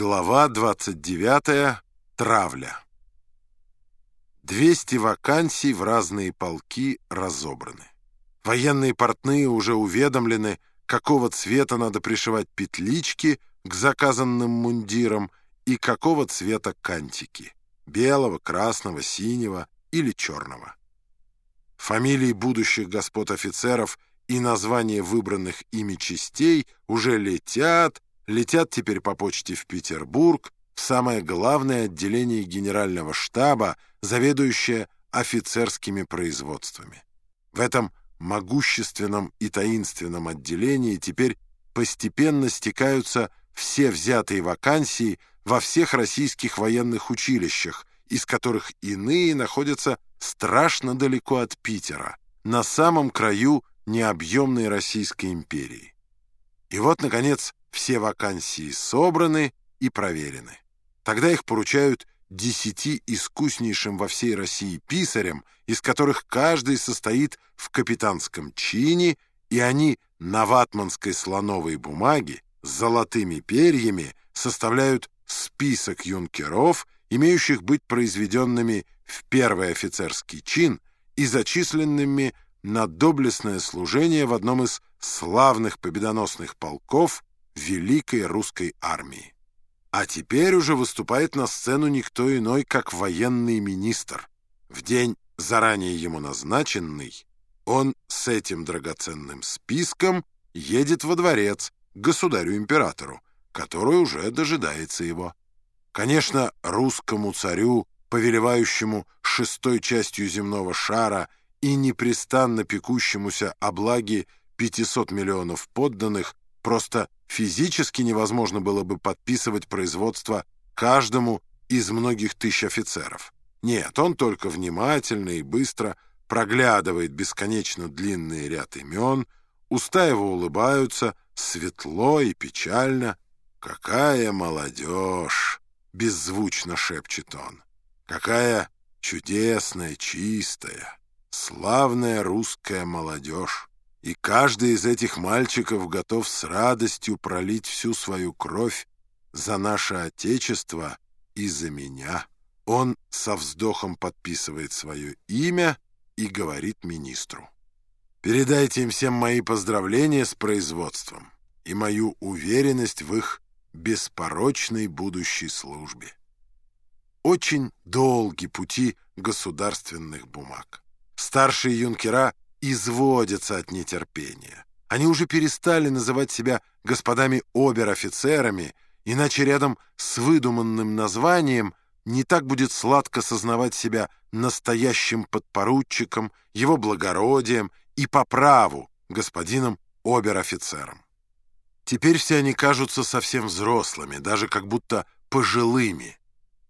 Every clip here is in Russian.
Глава 29. Травля. 200 вакансий в разные полки разобраны. Военные портные уже уведомлены, какого цвета надо пришивать петлички к заказанным мундирам и какого цвета кантики — белого, красного, синего или черного. Фамилии будущих господ офицеров и названия выбранных ими частей уже летят, летят теперь по почте в Петербург, в самое главное отделение генерального штаба, заведующее офицерскими производствами. В этом могущественном и таинственном отделении теперь постепенно стекаются все взятые вакансии во всех российских военных училищах, из которых иные находятся страшно далеко от Питера, на самом краю необъемной Российской империи. И вот, наконец, все вакансии собраны и проверены. Тогда их поручают десяти искуснейшим во всей России писарям, из которых каждый состоит в капитанском чине, и они на ватманской слоновой бумаге с золотыми перьями составляют список юнкеров, имеющих быть произведенными в первый офицерский чин и зачисленными на доблестное служение в одном из славных победоносных полков великой русской армии. А теперь уже выступает на сцену никто иной, как военный министр. В день, заранее ему назначенный, он с этим драгоценным списком едет во дворец к государю-императору, который уже дожидается его. Конечно, русскому царю, повелевающему шестой частью земного шара и непрестанно пекущемуся о благе 500 миллионов подданных, просто физически невозможно было бы подписывать производство каждому из многих тысяч офицеров. Нет, он только внимательно и быстро проглядывает бесконечно длинный ряд имен, уста его улыбаются, светло и печально. «Какая молодежь!» — беззвучно шепчет он. «Какая чудесная, чистая, славная русская молодежь!» И каждый из этих мальчиков готов с радостью пролить всю свою кровь за наше Отечество и за меня. Он со вздохом подписывает свое имя и говорит министру. Передайте им всем мои поздравления с производством и мою уверенность в их беспорочной будущей службе. Очень долги пути государственных бумаг. Старшие юнкера — изводятся от нетерпения. Они уже перестали называть себя господами обер-офицерами, иначе рядом с выдуманным названием не так будет сладко сознавать себя настоящим подпоручиком, его благородием и по праву господином обер-офицером. Теперь все они кажутся совсем взрослыми, даже как будто пожилыми.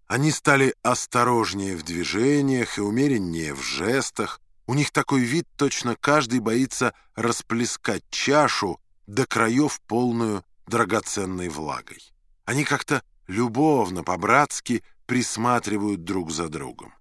Они стали осторожнее в движениях и умереннее в жестах, у них такой вид, точно каждый боится расплескать чашу до краев полную драгоценной влагой. Они как-то любовно, по-братски присматривают друг за другом.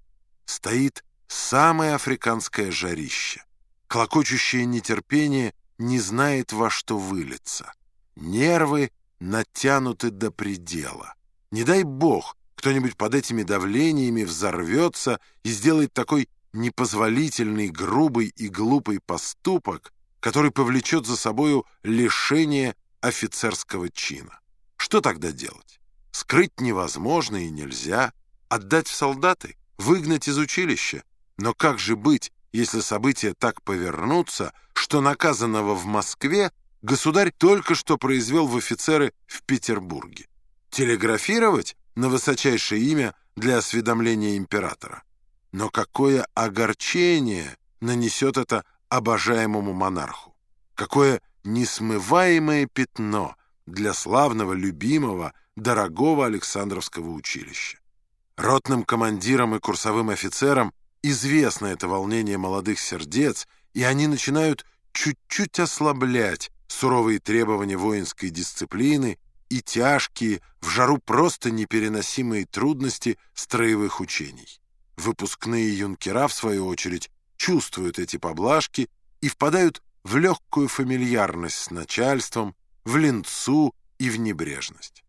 Стоит самое африканское жарище. Клокочущее нетерпение не знает, во что вылиться. Нервы натянуты до предела. Не дай бог, кто-нибудь под этими давлениями взорвется и сделает такой непозволительный, грубый и глупый поступок, который повлечет за собою лишение офицерского чина. Что тогда делать? Скрыть невозможно и нельзя, отдать в солдаты, выгнать из училища. Но как же быть, если события так повернутся, что наказанного в Москве государь только что произвел в офицеры в Петербурге? Телеграфировать на высочайшее имя для осведомления императора? Но какое огорчение нанесет это обожаемому монарху! Какое несмываемое пятно для славного, любимого, дорогого Александровского училища! Ротным командирам и курсовым офицерам известно это волнение молодых сердец, и они начинают чуть-чуть ослаблять суровые требования воинской дисциплины и тяжкие, в жару просто непереносимые трудности строевых учений. Выпускные юнкера, в свою очередь, чувствуют эти поблажки и впадают в легкую фамильярность с начальством, в линцу и в небрежность.